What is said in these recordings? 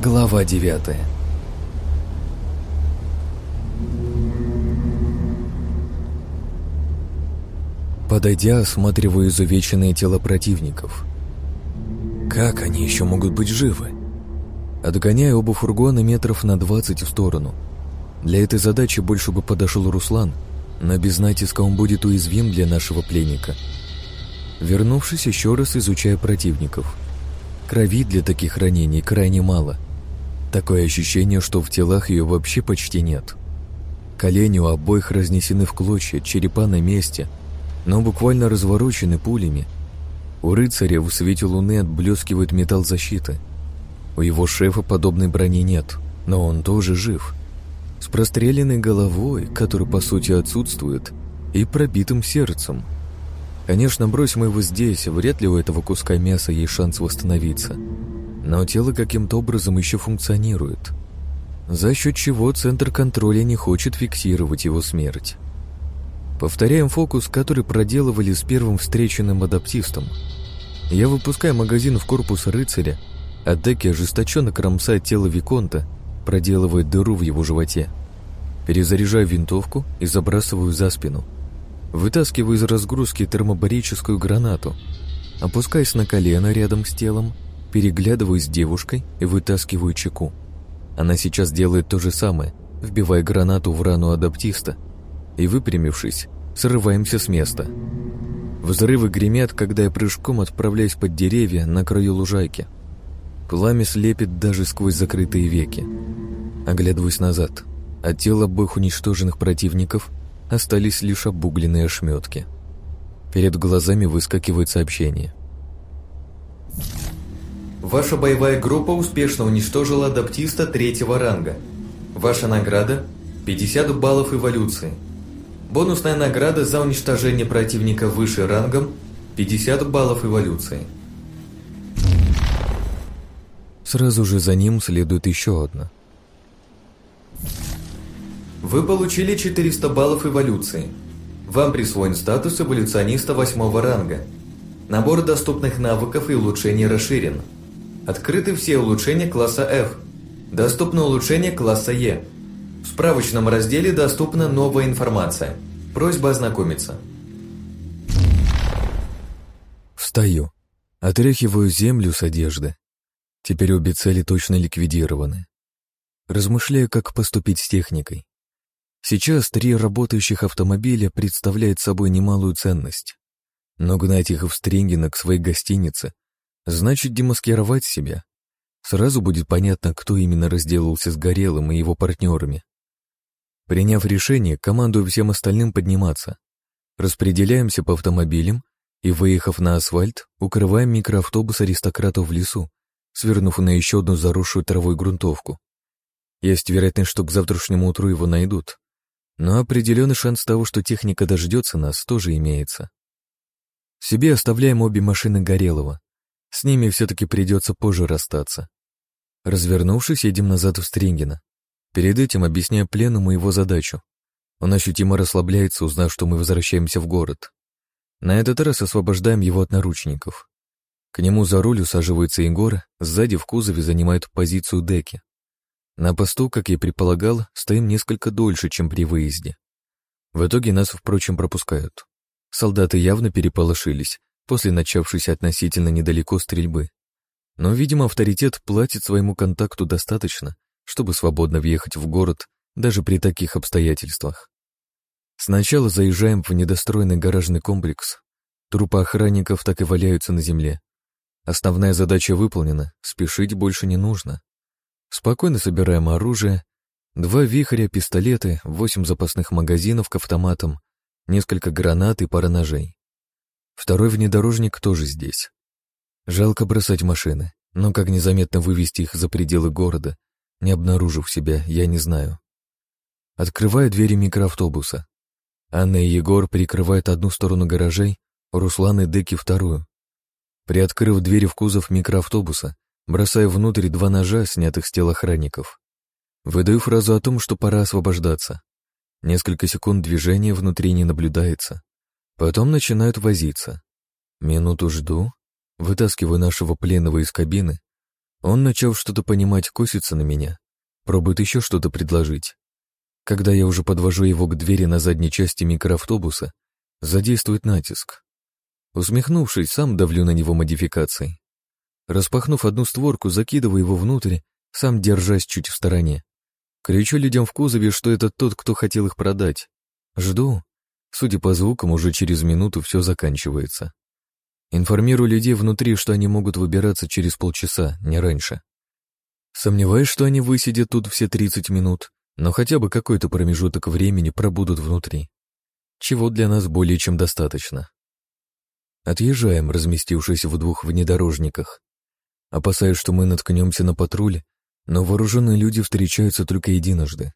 Глава девятая Подойдя, осматриваю изувеченные тела противников. Как они еще могут быть живы? Отгоняю оба фургона метров на 20 в сторону. Для этой задачи больше бы подошел Руслан, но без натиска он будет уязвим для нашего пленника. Вернувшись, еще раз изучаю противников. Крови для таких ранений крайне мало. Такое ощущение, что в телах ее вообще почти нет. Колени у обоих разнесены в клочья, черепа на месте, но буквально разворочены пулями. У рыцаря в свете луны отблескивает металл защиты. У его шефа подобной брони нет, но он тоже жив. С простреленной головой, который по сути отсутствует, и пробитым сердцем. Конечно, бросим его здесь, вряд ли у этого куска мяса есть шанс восстановиться. Но тело каким-то образом еще функционирует. За счет чего центр контроля не хочет фиксировать его смерть. Повторяем фокус, который проделывали с первым встреченным адаптистом. Я выпускаю магазин в корпус рыцаря, а Деки ожесточенно кромсает тело Виконта, проделывая дыру в его животе. Перезаряжаю винтовку и забрасываю за спину. Вытаскиваю из разгрузки термобарическую гранату. Опускаясь на колено рядом с телом, переглядываю с девушкой и вытаскиваю чеку. Она сейчас делает то же самое, вбивая гранату в рану адаптиста – и, выпрямившись, срываемся с места. Взрывы гремят, когда я прыжком отправляюсь под деревья на краю лужайки. Пламя слепит даже сквозь закрытые веки. Оглядываюсь назад. От тел обоих уничтоженных противников остались лишь обугленные ошметки. Перед глазами выскакивает сообщение. Ваша боевая группа успешно уничтожила адаптиста третьего ранга. Ваша награда – 50 баллов эволюции – Бонусная награда за уничтожение противника выше рангом 50 баллов эволюции. Сразу же за ним следует еще одна. Вы получили 400 баллов эволюции. Вам присвоен статус эволюциониста 8 ранга. Набор доступных навыков и улучшений расширен. Открыты все улучшения класса F. Доступно улучшение класса E. В справочном разделе доступна новая информация. Просьба ознакомиться. Встаю. Отряхиваю землю с одежды. Теперь обе цели точно ликвидированы. Размышляю, как поступить с техникой. Сейчас три работающих автомобиля представляют собой немалую ценность. Но гнать их в Стрингена к своей гостинице значит демаскировать себя. Сразу будет понятно, кто именно разделался с Горелым и его партнерами. Приняв решение, командую всем остальным подниматься. Распределяемся по автомобилям и, выехав на асфальт, укрываем микроавтобус аристократов в лесу, свернув на еще одну заросшую травой грунтовку. Есть вероятность, что к завтрашнему утру его найдут, но определенный шанс того, что техника дождется нас, тоже имеется. Себе оставляем обе машины Горелого. С ними все-таки придется позже расстаться. Развернувшись, едем назад в Стрингена. Перед этим объясняю пленному его задачу. Он ощутимо расслабляется, узнав, что мы возвращаемся в город. На этот раз освобождаем его от наручников. К нему за руль усаживается Егор, сзади в кузове занимают позицию деки. На посту, как я предполагал, стоим несколько дольше, чем при выезде. В итоге нас, впрочем, пропускают. Солдаты явно переполошились после начавшейся относительно недалеко стрельбы. Но, видимо, авторитет платит своему контакту достаточно, чтобы свободно въехать в город даже при таких обстоятельствах. Сначала заезжаем в недостроенный гаражный комплекс. Трупы охранников так и валяются на земле. Основная задача выполнена, спешить больше не нужно. Спокойно собираем оружие, два вихря, пистолеты, восемь запасных магазинов к автоматам, несколько гранат и пара ножей. Второй внедорожник тоже здесь. Жалко бросать машины, но как незаметно вывести их за пределы города, не обнаружив себя, я не знаю. Открываю двери микроавтобуса. Анна и Егор прикрывают одну сторону гаражей, Руслан и Деки вторую. Приоткрыв двери в кузов микроавтобуса, бросаю внутрь два ножа, снятых с тел охранников. Выдаю фразу о том, что пора освобождаться. Несколько секунд движения внутри не наблюдается. Потом начинают возиться. Минуту жду, вытаскиваю нашего пленного из кабины, Он, начав что-то понимать, косится на меня, пробует еще что-то предложить. Когда я уже подвожу его к двери на задней части микроавтобуса, задействует натиск. Усмехнувшись, сам давлю на него модификацией. Распахнув одну створку, закидываю его внутрь, сам держась чуть в стороне. Кричу людям в кузове, что это тот, кто хотел их продать. Жду. Судя по звукам, уже через минуту все заканчивается. Информирую людей внутри, что они могут выбираться через полчаса, не раньше. Сомневаюсь, что они высидят тут все 30 минут, но хотя бы какой-то промежуток времени пробудут внутри. Чего для нас более чем достаточно. Отъезжаем, разместившись в двух внедорожниках. Опасаюсь, что мы наткнемся на патруль, но вооруженные люди встречаются только единожды.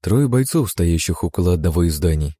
Трое бойцов, стоящих около одного из зданий.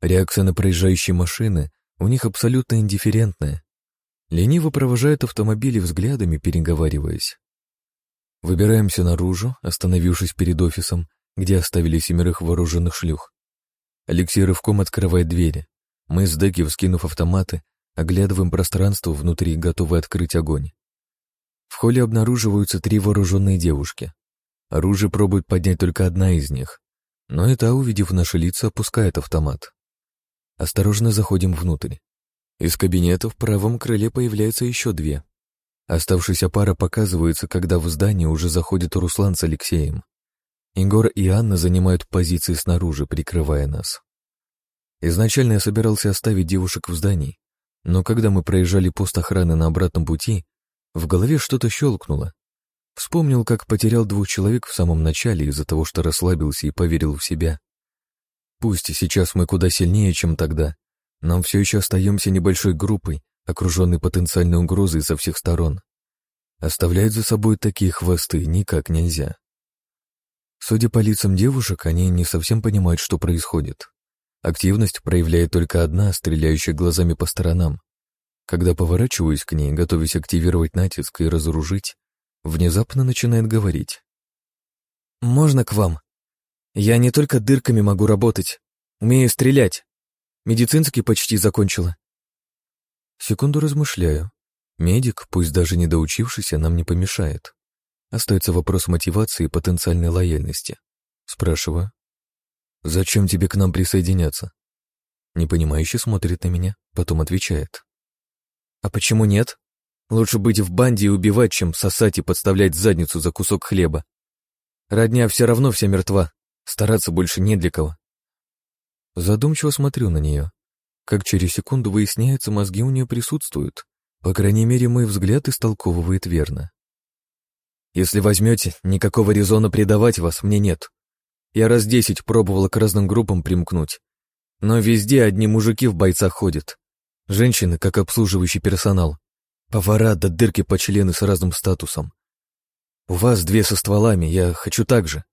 Реакция на проезжающие машины у них абсолютно индифферентная. Лениво провожают автомобили взглядами, переговариваясь. Выбираемся наружу, остановившись перед офисом, где оставили семерых вооруженных шлюх. Алексей рывком открывает двери. Мы с Деки, вскинув автоматы, оглядываем пространство внутри, готовы открыть огонь. В холле обнаруживаются три вооруженные девушки. Оружие пробует поднять только одна из них, но эта, увидев наши лица, опускает автомат. Осторожно заходим внутрь. Из кабинета в правом крыле появляются еще две. Оставшаяся пара показывается, когда в здание уже заходит Руслан с Алексеем. Егор и Анна занимают позиции снаружи, прикрывая нас. Изначально я собирался оставить девушек в здании, но когда мы проезжали пост охраны на обратном пути, в голове что-то щелкнуло. Вспомнил, как потерял двух человек в самом начале из-за того, что расслабился и поверил в себя. Пусть сейчас мы куда сильнее, чем тогда, нам все еще остаемся небольшой группой, окруженной потенциальной угрозой со всех сторон. Оставлять за собой такие хвосты никак нельзя. Судя по лицам девушек, они не совсем понимают, что происходит. Активность проявляет только одна, стреляющая глазами по сторонам. Когда поворачиваюсь к ней, готовясь активировать натиск и разоружить, внезапно начинает говорить. «Можно к вам?» Я не только дырками могу работать, умею стрелять. Медицинский почти закончила. Секунду размышляю. Медик, пусть даже не доучившийся, нам не помешает. Остается вопрос мотивации и потенциальной лояльности. Спрашиваю. «Зачем тебе к нам присоединяться?» Непонимающе смотрит на меня, потом отвечает. «А почему нет? Лучше быть в банде и убивать, чем сосать и подставлять задницу за кусок хлеба. Родня все равно вся мертва, Стараться больше не для кого. Задумчиво смотрю на нее. Как через секунду выясняется, мозги у нее присутствуют. По крайней мере, мой взгляд истолковывает верно. Если возьмете, никакого резона предавать вас мне нет. Я раз десять пробовала к разным группам примкнуть. Но везде одни мужики в бойцах ходят. Женщины, как обслуживающий персонал. Повара до дырки по члены с разным статусом. У вас две со стволами, я хочу так же.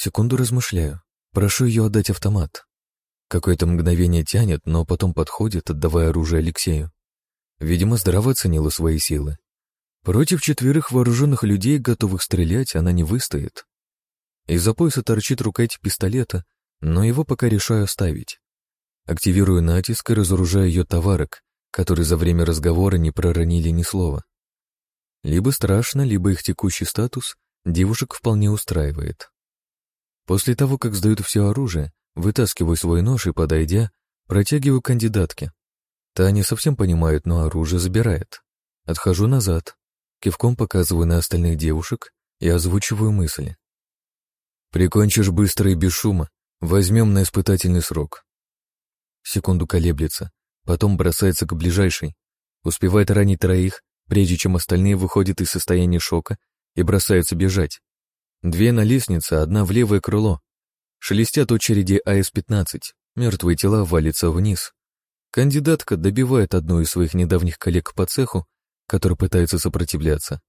Секунду размышляю. Прошу ее отдать автомат. Какое-то мгновение тянет, но потом подходит, отдавая оружие Алексею. Видимо, здраво оценила свои силы. Против четверых вооруженных людей, готовых стрелять, она не выстоит. Из-за пояса торчит рукоять пистолета, но его пока решаю оставить. Активирую натиск и разоружаю ее товарок, которые за время разговора не проронили ни слова. Либо страшно, либо их текущий статус девушек вполне устраивает. После того, как сдают все оружие, вытаскиваю свой нож и, подойдя, протягиваю кандидатке. Та не совсем понимает, но оружие забирает. Отхожу назад, кивком показываю на остальных девушек и озвучиваю мысли. «Прикончишь быстро и без шума, возьмем на испытательный срок». Секунду колеблется, потом бросается к ближайшей, успевает ранить троих, прежде чем остальные выходят из состояния шока и бросаются бежать. Две на лестнице, одна в левое крыло. Шелестят очереди АС-15, мертвые тела валятся вниз. Кандидатка добивает одну из своих недавних коллег по цеху, который пытается сопротивляться.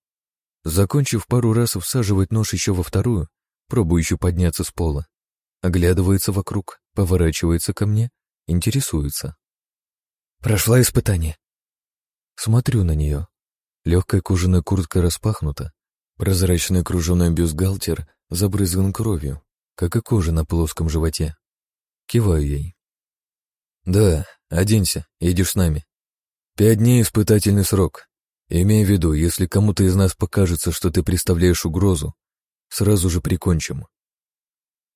Закончив пару раз, всаживает нож еще во вторую, пробующую подняться с пола. Оглядывается вокруг, поворачивается ко мне, интересуется. «Прошла испытание?» Смотрю на нее. Легкая кожаная куртка распахнута, Прозрачный кружевной бюстгальтер забрызган кровью, как и кожа на плоском животе. Киваю ей. «Да, оденься, едешь с нами. Пять дней испытательный срок. Имея в виду, если кому-то из нас покажется, что ты представляешь угрозу, сразу же прикончим.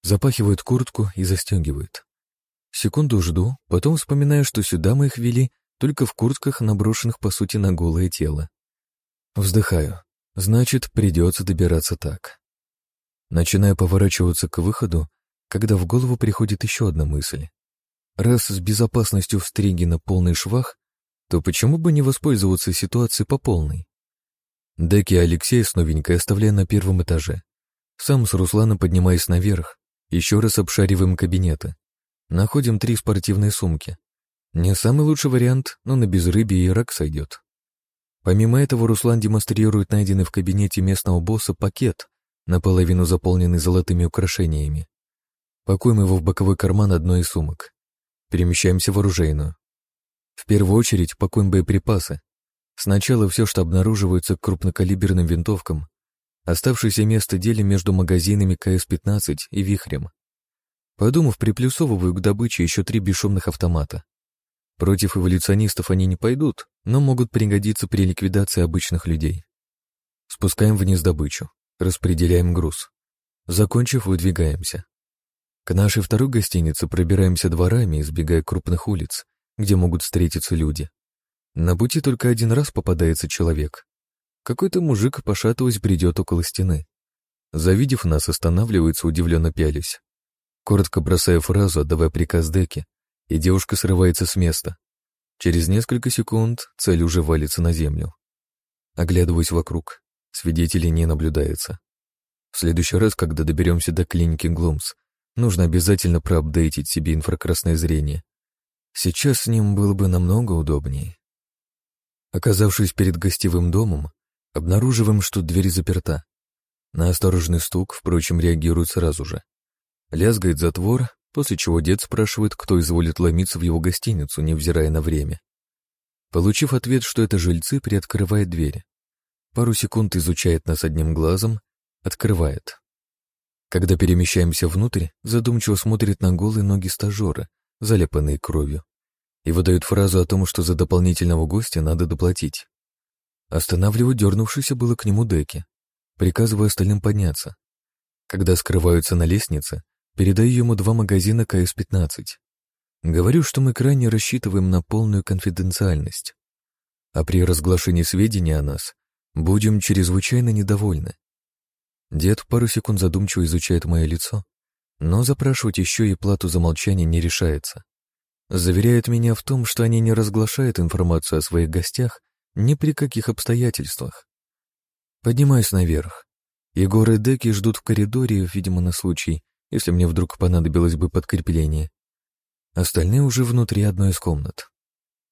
Запахивает куртку и застегивает. Секунду жду, потом вспоминаю, что сюда мы их вели только в куртках, наброшенных, по сути, на голое тело. Вздыхаю. Значит, придется добираться так. Начинаю поворачиваться к выходу, когда в голову приходит еще одна мысль. Раз с безопасностью в на полный швах, то почему бы не воспользоваться ситуацией по полной? Деки Алексей с новенькой оставляю на первом этаже. Сам с Русланом поднимаясь наверх, еще раз обшариваем кабинеты. Находим три спортивные сумки. Не самый лучший вариант, но на безрыбье и рак сойдет. Помимо этого, Руслан демонстрирует найденный в кабинете местного босса пакет, наполовину заполненный золотыми украшениями. Пакуем его в боковой карман одной из сумок. Перемещаемся в оружейную. В первую очередь пакуем боеприпасы. Сначала все, что обнаруживается к крупнокалиберным винтовкам. Оставшееся место делим между магазинами КС-15 и Вихрем. Подумав, приплюсовываю к добыче еще три бесшумных автомата. Против эволюционистов они не пойдут, но могут пригодиться при ликвидации обычных людей. Спускаем вниз добычу, распределяем груз. Закончив, выдвигаемся. К нашей второй гостинице пробираемся дворами, избегая крупных улиц, где могут встретиться люди. На пути только один раз попадается человек. Какой-то мужик, пошатываясь, бредет около стены. Завидев нас, останавливается, удивленно пялись. Коротко бросая фразу, отдавая приказ Деке, и девушка срывается с места. Через несколько секунд цель уже валится на землю. Оглядываюсь вокруг. Свидетелей не наблюдается. В следующий раз, когда доберемся до клиники Глумс, нужно обязательно проапдейтить себе инфракрасное зрение. Сейчас с ним было бы намного удобнее. Оказавшись перед гостевым домом, обнаруживаем, что дверь заперта. На осторожный стук, впрочем, реагирует сразу же. Лязгает затвор, после чего дед спрашивает, кто изволит ломиться в его гостиницу, невзирая на время. Получив ответ, что это жильцы, приоткрывает дверь. Пару секунд изучает нас одним глазом, открывает. Когда перемещаемся внутрь, задумчиво смотрит на голые ноги стажера, заляпанные кровью, и выдает фразу о том, что за дополнительного гостя надо доплатить. Останавливаю дернувшийся было к нему деки, приказывая остальным подняться. Когда скрываются на лестнице, Передаю ему два магазина КС-15. Говорю, что мы крайне рассчитываем на полную конфиденциальность. А при разглашении сведений о нас будем чрезвычайно недовольны. Дед пару секунд задумчиво изучает мое лицо, но запрашивать еще и плату за молчание не решается. Заверяет меня в том, что они не разглашают информацию о своих гостях ни при каких обстоятельствах. Поднимаюсь наверх. Егор и Деки ждут в коридоре, видимо, на случай, если мне вдруг понадобилось бы подкрепление. Остальные уже внутри одной из комнат.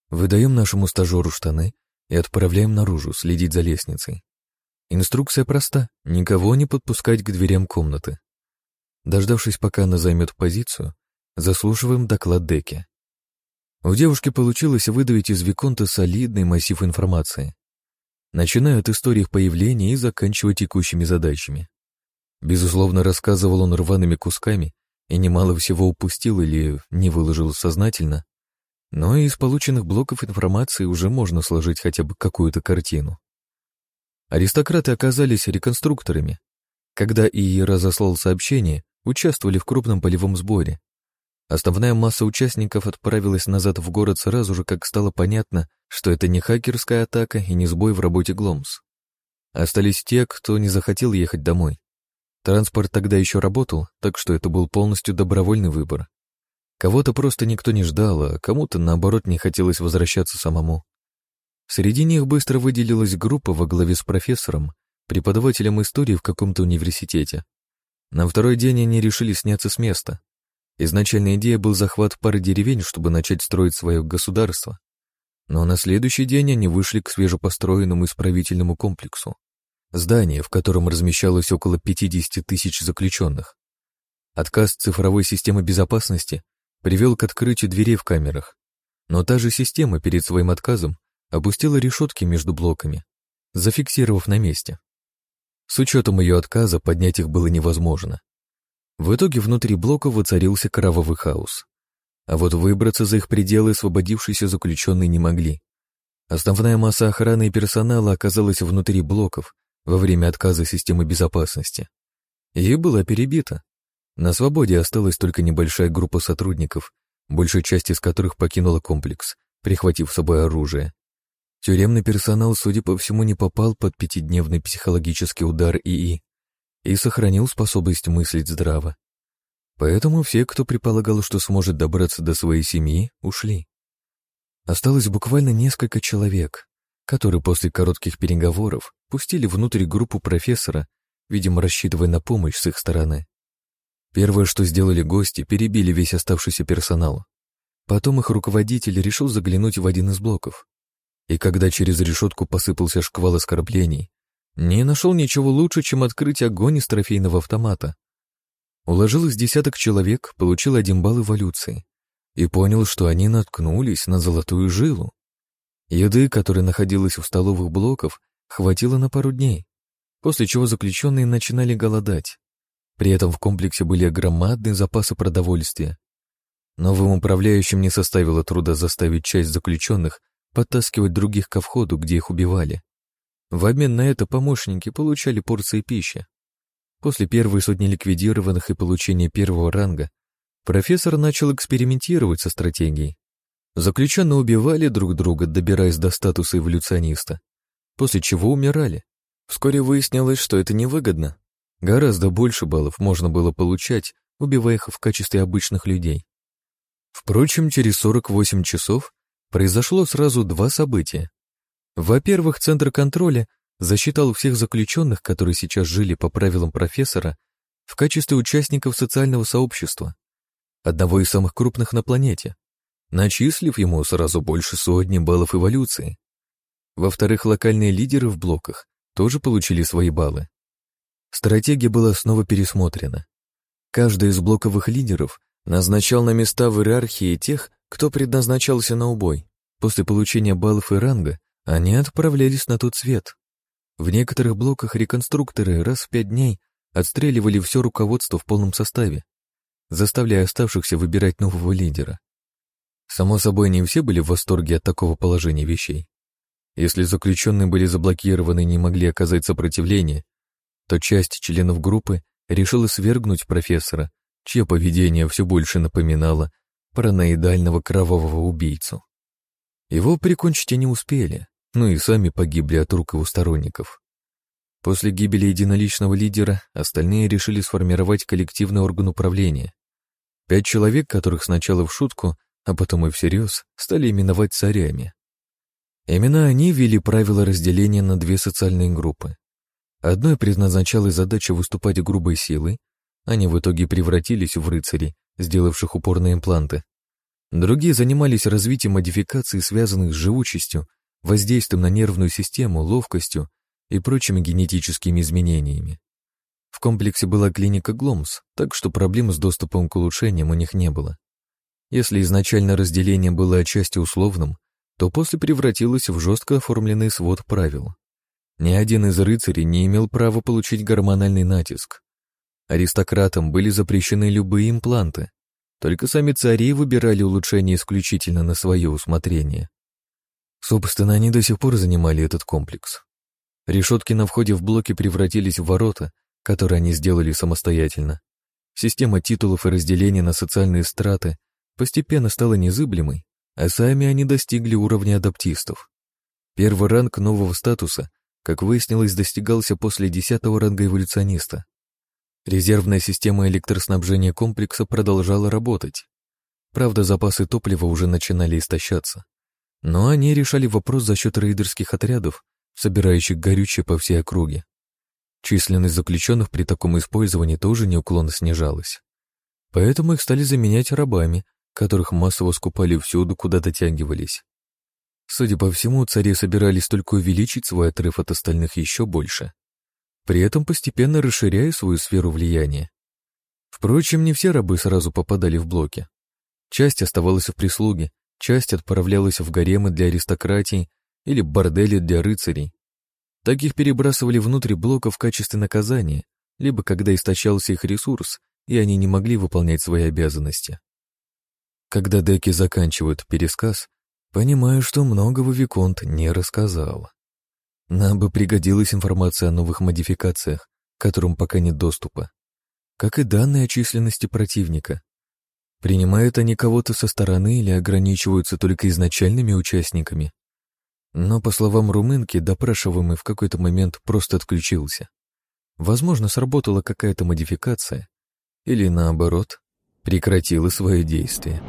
Выдаем нашему стажеру штаны и отправляем наружу следить за лестницей. Инструкция проста — никого не подпускать к дверям комнаты. Дождавшись, пока она займет позицию, заслушиваем доклад Деки. У девушки получилось выдавить из Виконта солидный массив информации. Начиная от истории их появления и заканчивая текущими задачами. Безусловно, рассказывал он рваными кусками и немало всего упустил или не выложил сознательно, но из полученных блоков информации уже можно сложить хотя бы какую-то картину. Аристократы оказались реконструкторами. Когда ИИ разослал сообщение, участвовали в крупном полевом сборе. Основная масса участников отправилась назад в город сразу же, как стало понятно, что это не хакерская атака и не сбой в работе Гломс. Остались те, кто не захотел ехать домой. Транспорт тогда еще работал, так что это был полностью добровольный выбор. Кого-то просто никто не ждал, а кому-то, наоборот, не хотелось возвращаться самому. Среди них быстро выделилась группа во главе с профессором, преподавателем истории в каком-то университете. На второй день они решили сняться с места. Изначальная идея был захват пары деревень, чтобы начать строить свое государство. Но на следующий день они вышли к свежепостроенному исправительному комплексу здание, в котором размещалось около 50 тысяч заключенных. Отказ цифровой системы безопасности привел к открытию дверей в камерах, но та же система перед своим отказом опустила решетки между блоками, зафиксировав на месте. С учетом ее отказа поднять их было невозможно. В итоге внутри блока воцарился кровавый хаос. А вот выбраться за их пределы освободившиеся заключенные не могли. Основная масса охраны и персонала оказалась внутри блоков во время отказа системы безопасности. И была перебита. На свободе осталась только небольшая группа сотрудников, большая часть из которых покинула комплекс, прихватив с собой оружие. Тюремный персонал, судя по всему, не попал под пятидневный психологический удар ИИ и сохранил способность мыслить здраво. Поэтому все, кто предполагал, что сможет добраться до своей семьи, ушли. Осталось буквально несколько человек, которые после коротких переговоров пустили внутрь группу профессора, видимо, рассчитывая на помощь с их стороны. Первое, что сделали гости, перебили весь оставшийся персонал. Потом их руководитель решил заглянуть в один из блоков и когда через решетку посыпался шквал оскорблений, не нашел ничего лучше, чем открыть огонь из трофейного автомата. Уложил из десяток человек, получил один балл эволюции и понял, что они наткнулись на золотую жилу. Еды, которая находилась в столовых блоков, хватило на пару дней, после чего заключенные начинали голодать. При этом в комплексе были громадные запасы продовольствия. Новым управляющим не составило труда заставить часть заключенных подтаскивать других ко входу, где их убивали. В обмен на это помощники получали порции пищи. После первой сотни ликвидированных и получения первого ранга профессор начал экспериментировать со стратегией. Заключенные убивали друг друга, добираясь до статуса эволюциониста, после чего умирали. Вскоре выяснилось, что это невыгодно. Гораздо больше баллов можно было получать, убивая их в качестве обычных людей. Впрочем, через 48 часов произошло сразу два события. Во-первых, Центр контроля засчитал всех заключенных, которые сейчас жили по правилам профессора, в качестве участников социального сообщества, одного из самых крупных на планете, начислив ему сразу больше сотни баллов эволюции. Во-вторых, локальные лидеры в блоках тоже получили свои баллы. Стратегия была снова пересмотрена. Каждый из блоковых лидеров назначал на места в иерархии тех, кто предназначался на убой. После получения баллов и ранга они отправлялись на тот свет. В некоторых блоках реконструкторы раз в пять дней отстреливали все руководство в полном составе, заставляя оставшихся выбирать нового лидера. Само собой, не все были в восторге от такого положения вещей. Если заключенные были заблокированы и не могли оказать сопротивление, то часть членов группы решила свергнуть профессора, чье поведение все больше напоминало параноидального кровавого убийцу. Его прикончить они успели, ну и сами погибли от рук его сторонников. После гибели единоличного лидера остальные решили сформировать коллективный орган управления. Пять человек, которых сначала в шутку, а потом и всерьез, стали именовать царями. Именно они ввели правила разделения на две социальные группы. Одной предназначалась задача выступать грубой силой, они в итоге превратились в рыцарей, сделавших упор на импланты. Другие занимались развитием модификаций, связанных с живучестью, воздействием на нервную систему, ловкостью и прочими генетическими изменениями. В комплексе была клиника Гломс, так что проблем с доступом к улучшениям у них не было. Если изначально разделение было отчасти условным, то после превратилось в жестко оформленный свод правил. Ни один из рыцарей не имел права получить гормональный натиск. Аристократам были запрещены любые импланты. Только сами цари выбирали улучшения исключительно на свое усмотрение. Собственно, они до сих пор занимали этот комплекс. Решетки на входе в блоки превратились в ворота, которые они сделали самостоятельно. Система титулов и разделения на социальные страты постепенно стала незыблемой, а сами они достигли уровня адаптистов. Первый ранг нового статуса, как выяснилось, достигался после десятого ранга эволюциониста. Резервная система электроснабжения комплекса продолжала работать. Правда, запасы топлива уже начинали истощаться. Но они решали вопрос за счет рейдерских отрядов, собирающих горючее по всей округе. Численность заключенных при таком использовании тоже неуклонно снижалась. Поэтому их стали заменять рабами, которых массово скупали всюду, куда дотягивались. Судя по всему, цари собирались только увеличить свой отрыв от остальных еще больше при этом постепенно расширяя свою сферу влияния. Впрочем, не все рабы сразу попадали в блоки. Часть оставалась в прислуге, часть отправлялась в гаремы для аристократии или бордели для рыцарей. Таких перебрасывали внутрь блока в качестве наказания, либо когда истощался их ресурс, и они не могли выполнять свои обязанности. Когда деки заканчивают пересказ, Понимаю, что многого Виконт не рассказал. Нам бы пригодилась информация о новых модификациях, которым пока нет доступа, как и данные о численности противника. Принимают они кого-то со стороны или ограничиваются только изначальными участниками? Но, по словам румынки, допрашиваемый в какой-то момент просто отключился. Возможно, сработала какая-то модификация, или наоборот, прекратила свое действие.